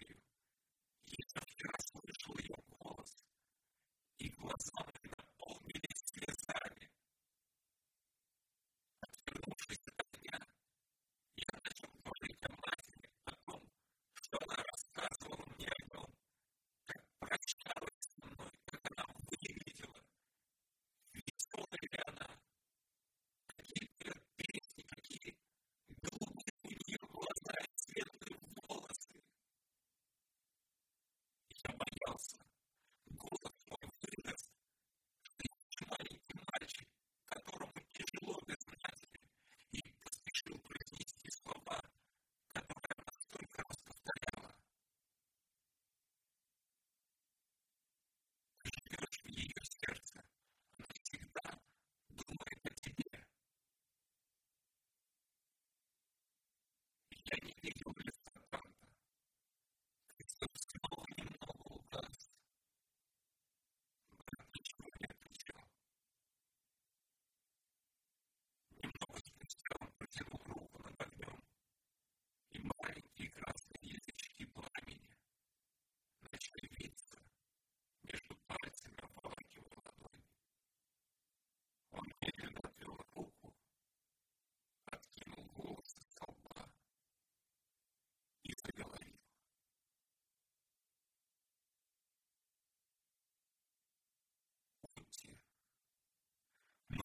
do. He is the first training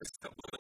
is the